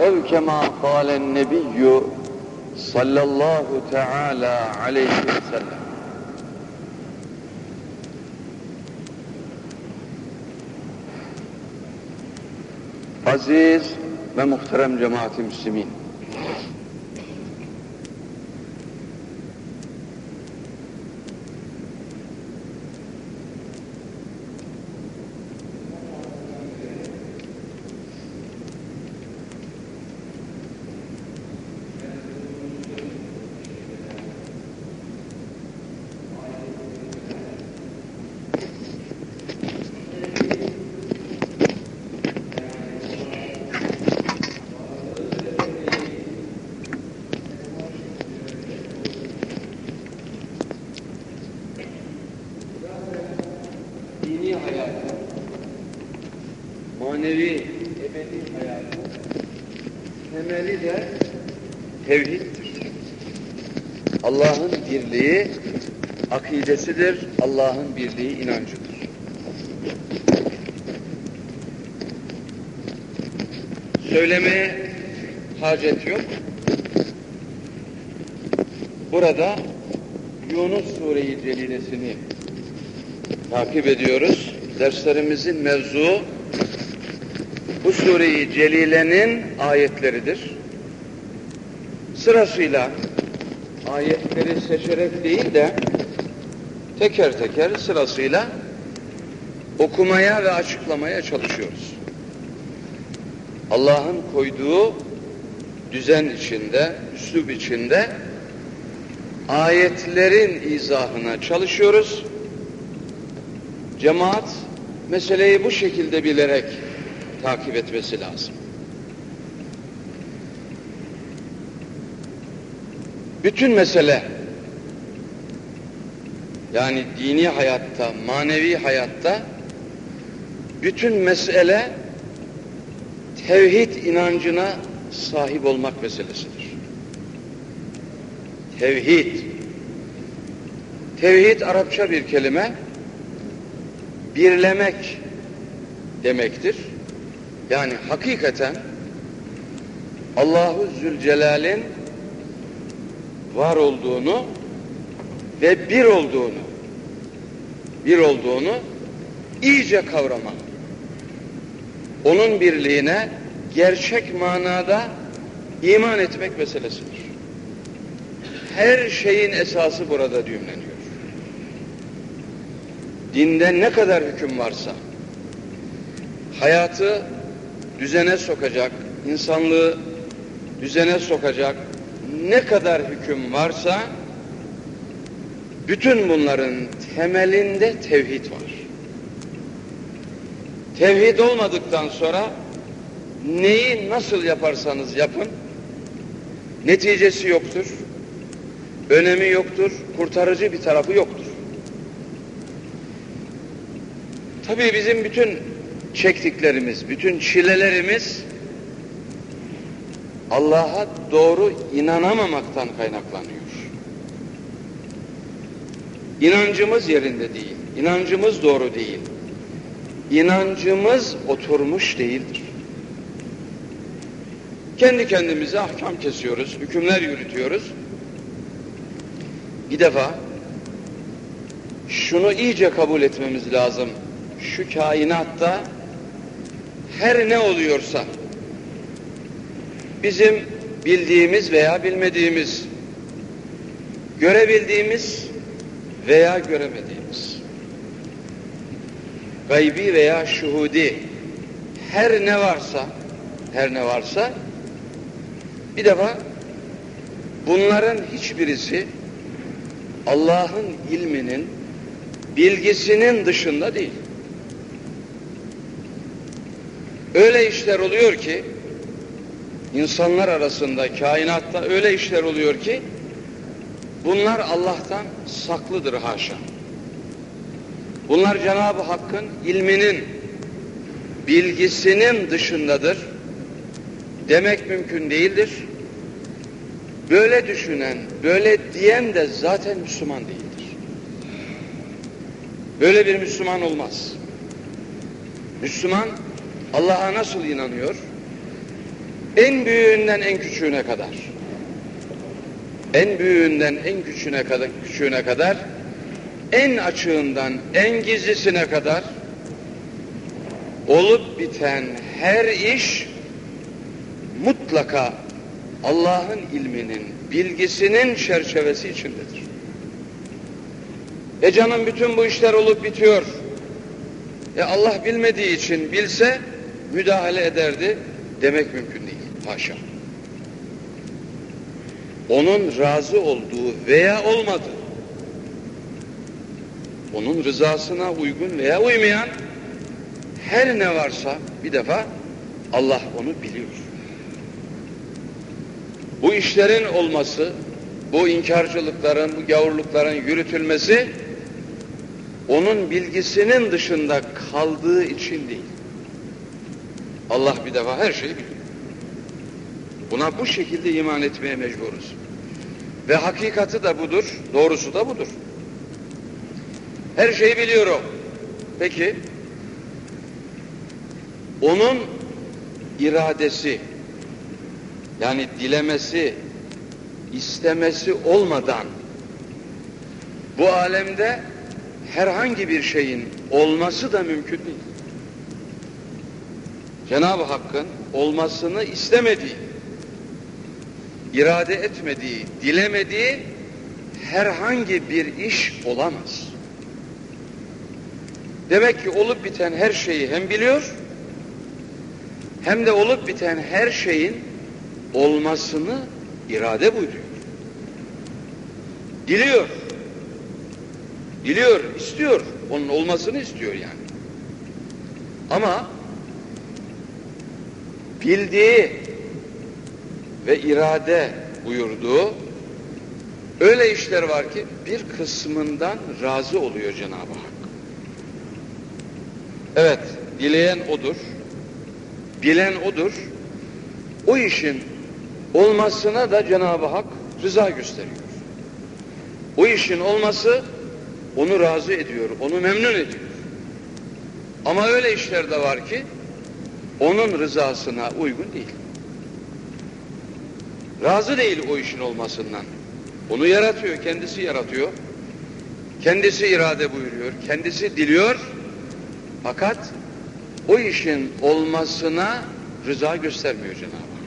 ev kema kâlen nebiyyü sallallahu teala aleyhi ve sellem. Aziz ve muhterem cemaat-i müslimin. dini hayatı, manevi, ebedi hayatı temeli de tevhiddir. Allah'ın birliği akidesidir, Allah'ın birliği inancıdır. Söylemeye hacet yok. Burada Yunus Sure-i Celilesini takip ediyoruz. Derslerimizin mevzu bu sureyi celilenin ayetleridir. Sırasıyla ayetleri seçerek değil de teker teker sırasıyla okumaya ve açıklamaya çalışıyoruz. Allah'ın koyduğu düzen içinde, üslup içinde ayetlerin izahına çalışıyoruz. Cemaat meseleyi bu şekilde bilerek takip etmesi lazım. Bütün mesele yani dini hayatta, manevi hayatta bütün mesele tevhid inancına sahip olmak meselesidir. Tevhid. Tevhid Arapça bir kelime birlemek demektir. Yani hakikaten Allahu Zülcelal'in var olduğunu ve bir olduğunu bir olduğunu iyice kavrama. Onun birliğine gerçek manada iman etmek meselesidir. Her şeyin esası burada düğümleniyor dinde ne kadar hüküm varsa hayatı düzene sokacak, insanlığı düzene sokacak ne kadar hüküm varsa bütün bunların temelinde tevhid var. Tevhid olmadıktan sonra neyi nasıl yaparsanız yapın neticesi yoktur, önemi yoktur, kurtarıcı bir tarafı yoktur. Tabii bizim bütün çektiklerimiz, bütün çilelerimiz Allah'a doğru inanamamaktan kaynaklanıyor. İnancımız yerinde değil, inancımız doğru değil. İnancımız oturmuş değildir. Kendi kendimize ahkam kesiyoruz, hükümler yürütüyoruz. Bir defa şunu iyice kabul etmemiz lazım şu kainatta her ne oluyorsa bizim bildiğimiz veya bilmediğimiz görebildiğimiz veya göremediğimiz gaybi veya şuhudi her ne varsa her ne varsa bir defa bunların hiçbirisi Allah'ın ilminin bilgisinin dışında değil. Öyle işler oluyor ki insanlar arasında, kainatta öyle işler oluyor ki bunlar Allah'tan saklıdır haşa. Bunlar Cenab-ı Hakk'ın ilminin, bilgisinin dışındadır. Demek mümkün değildir. Böyle düşünen, böyle diyen de zaten Müslüman değildir. Böyle bir Müslüman olmaz. Müslüman Allah'a nasıl inanıyor? En büyüğünden en küçüğüne kadar. En büyüğünden en küçüğüne kadar, küçüğüne kadar en açığından en gizlisine kadar olup biten her iş mutlaka Allah'ın ilminin, bilgisinin çerçevesi içindedir. E canım bütün bu işler olup bitiyor. E Allah bilmediği için bilse müdahale ederdi demek mümkün Haşa. Onun razı olduğu veya olmadığı, onun rızasına uygun veya uymayan her ne varsa bir defa Allah onu biliyor. Bu işlerin olması, bu inkarcılıkların, bu gavurlukların yürütülmesi onun bilgisinin dışında kaldığı için değil. Allah bir defa her şeyi biliyor. Buna bu şekilde iman etmeye mecburuz. Ve hakikati de budur, doğrusu da budur. Her şeyi biliyorum. Peki, onun iradesi, yani dilemesi, istemesi olmadan bu alemde herhangi bir şeyin olması da mümkün değil. Cenab-ı Hakk'ın olmasını istemediği, irade etmediği, dilemediği herhangi bir iş olamaz. Demek ki olup biten her şeyi hem biliyor, hem de olup biten her şeyin olmasını irade buyuruyor. Diliyor. Diliyor, istiyor. Onun olmasını istiyor yani. Ama bildiği ve irade buyurduğu öyle işler var ki bir kısmından razı oluyor Cenab-ı Hak. Evet, dileyen odur, bilen odur. O işin olmasına da Cenab-ı Hak rıza gösteriyor. O işin olması onu razı ediyor, onu memnun ediyor. Ama öyle işler de var ki onun rızasına uygun değil. Razı değil o işin olmasından. Onu yaratıyor, kendisi yaratıyor. Kendisi irade buyuruyor, kendisi diliyor. Fakat o işin olmasına rıza göstermiyor Cenab-ı Hak.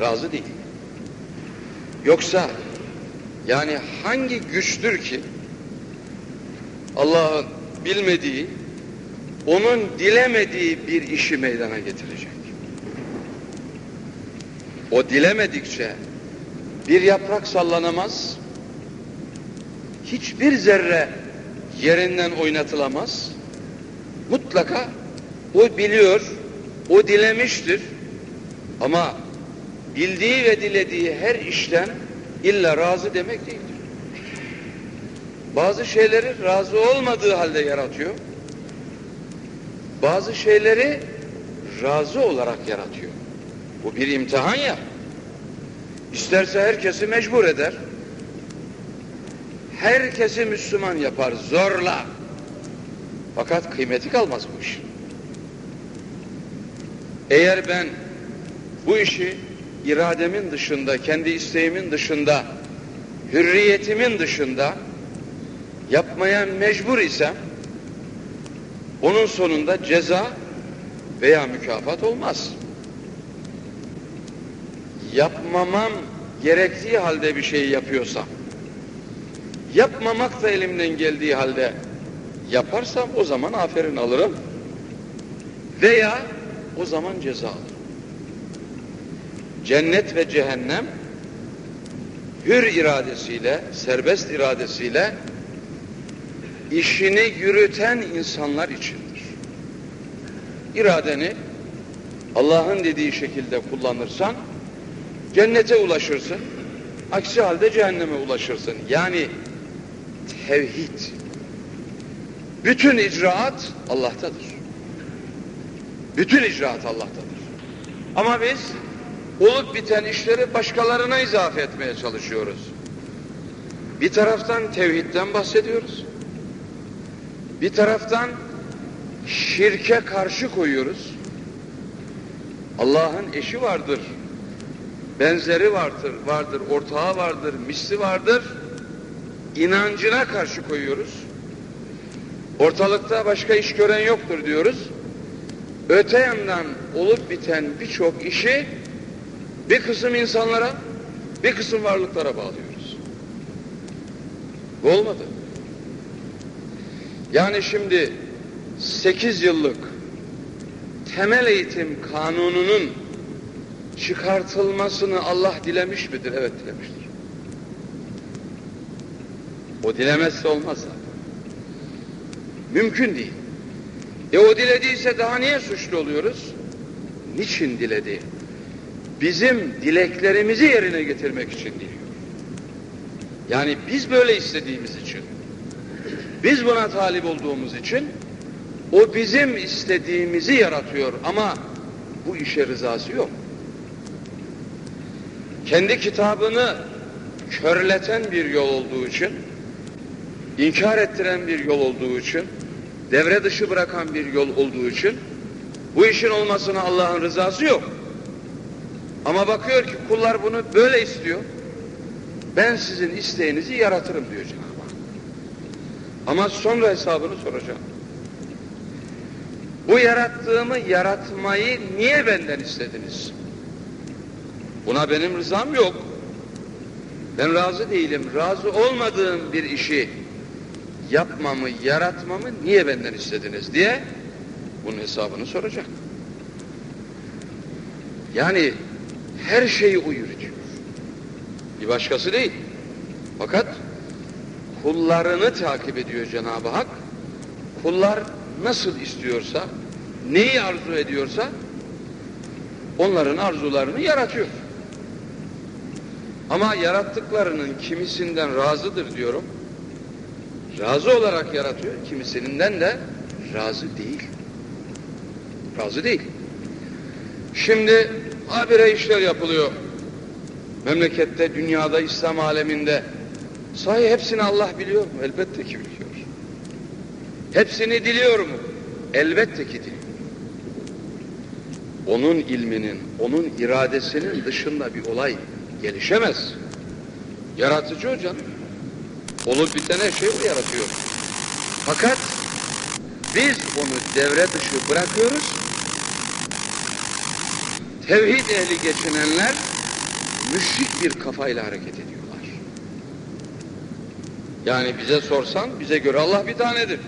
Razı değil. Yoksa yani hangi güçtür ki Allah'ın bilmediği, onun dilemediği bir işi meydana getirecek? O dilemedikçe bir yaprak sallanamaz, hiçbir zerre yerinden oynatılamaz. Mutlaka o biliyor, o dilemiştir. Ama bildiği ve dilediği her işten illa razı demek değildir. Bazı şeyleri razı olmadığı halde yaratıyor. Bazı şeyleri razı olarak yaratıyor. Bu bir imtihan ya. İsterse herkesi mecbur eder. Herkesi Müslüman yapar zorla. Fakat kıymeti kalmaz bu iş. Eğer ben bu işi irademin dışında, kendi isteğimin dışında, hürriyetimin dışında yapmaya mecbur isem onun sonunda ceza veya mükafat olmaz. Yapmamam gerektiği halde bir şeyi yapıyorsam, yapmamak da elimden geldiği halde yaparsam o zaman aferin alırım. Veya o zaman ceza alırım. Cennet ve cehennem hür iradesiyle, serbest iradesiyle işini yürüten insanlar içindir. İradeni Allah'ın dediği şekilde kullanırsan cennete ulaşırsın. Aksi halde cehenneme ulaşırsın. Yani tevhid. Bütün icraat Allah'tadır. Bütün icraat Allah'tadır. Ama biz olup biten işleri başkalarına izafe etmeye çalışıyoruz. Bir taraftan tevhidden bahsediyoruz. Bir taraftan şirke karşı koyuyoruz. Allah'ın eşi vardır, benzeri vardır, vardır, ortağı vardır, misli vardır. inancına karşı koyuyoruz. Ortalıkta başka iş gören yoktur diyoruz. Öte yandan olup biten birçok işi bir kısım insanlara, bir kısım varlıklara bağlıyoruz. Bu olmadı. Yani şimdi 8 yıllık temel eğitim kanununun çıkartılmasını Allah dilemiş midir? Evet dilemiştir. O dilemezse olmaz zaten. Mümkün değil. E o dilediyse daha niye suçlu oluyoruz? Niçin diledi? Bizim dileklerimizi yerine getirmek için diliyor. Yani biz böyle istediğimiz için, biz buna talip olduğumuz için o bizim istediğimizi yaratıyor ama bu işe rızası yok. Kendi kitabını körleten bir yol olduğu için, inkar ettiren bir yol olduğu için, devre dışı bırakan bir yol olduğu için bu işin olmasına Allah'ın rızası yok. Ama bakıyor ki kullar bunu böyle istiyor. Ben sizin isteğinizi yaratırım diyor Cenab-ı Hak. Ama sonra hesabını soracağım. Bu yarattığımı yaratmayı niye benden istediniz? Buna benim rızam yok. Ben razı değilim. Razı olmadığım bir işi yapmamı, yaratmamı niye benden istediniz diye bunun hesabını soracak. Yani her şeyi o. Bir başkası değil. Fakat kullarını takip ediyor Cenab-ı Hak. Kullar nasıl istiyorsa, neyi arzu ediyorsa onların arzularını yaratıyor. Ama yarattıklarının kimisinden razıdır diyorum. Razı olarak yaratıyor, kimisinden de razı değil. Razı değil. Şimdi habire işler yapılıyor. Memlekette, dünyada, İslam aleminde. Sahi hepsini Allah biliyor mu? Elbette ki biliyor. Hepsini diliyor mu? Elbette ki diliyor. Onun ilminin, onun iradesinin dışında bir olay gelişemez. Yaratıcı o canım. Olup biten her şeyi yaratıyor. Fakat biz onu devre dışı bırakıyoruz. Tevhid ehli geçinenler müşrik bir kafayla hareket ediyorlar. Yani bize sorsan bize göre Allah bir tanedir.